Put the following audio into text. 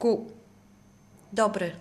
ku dobry.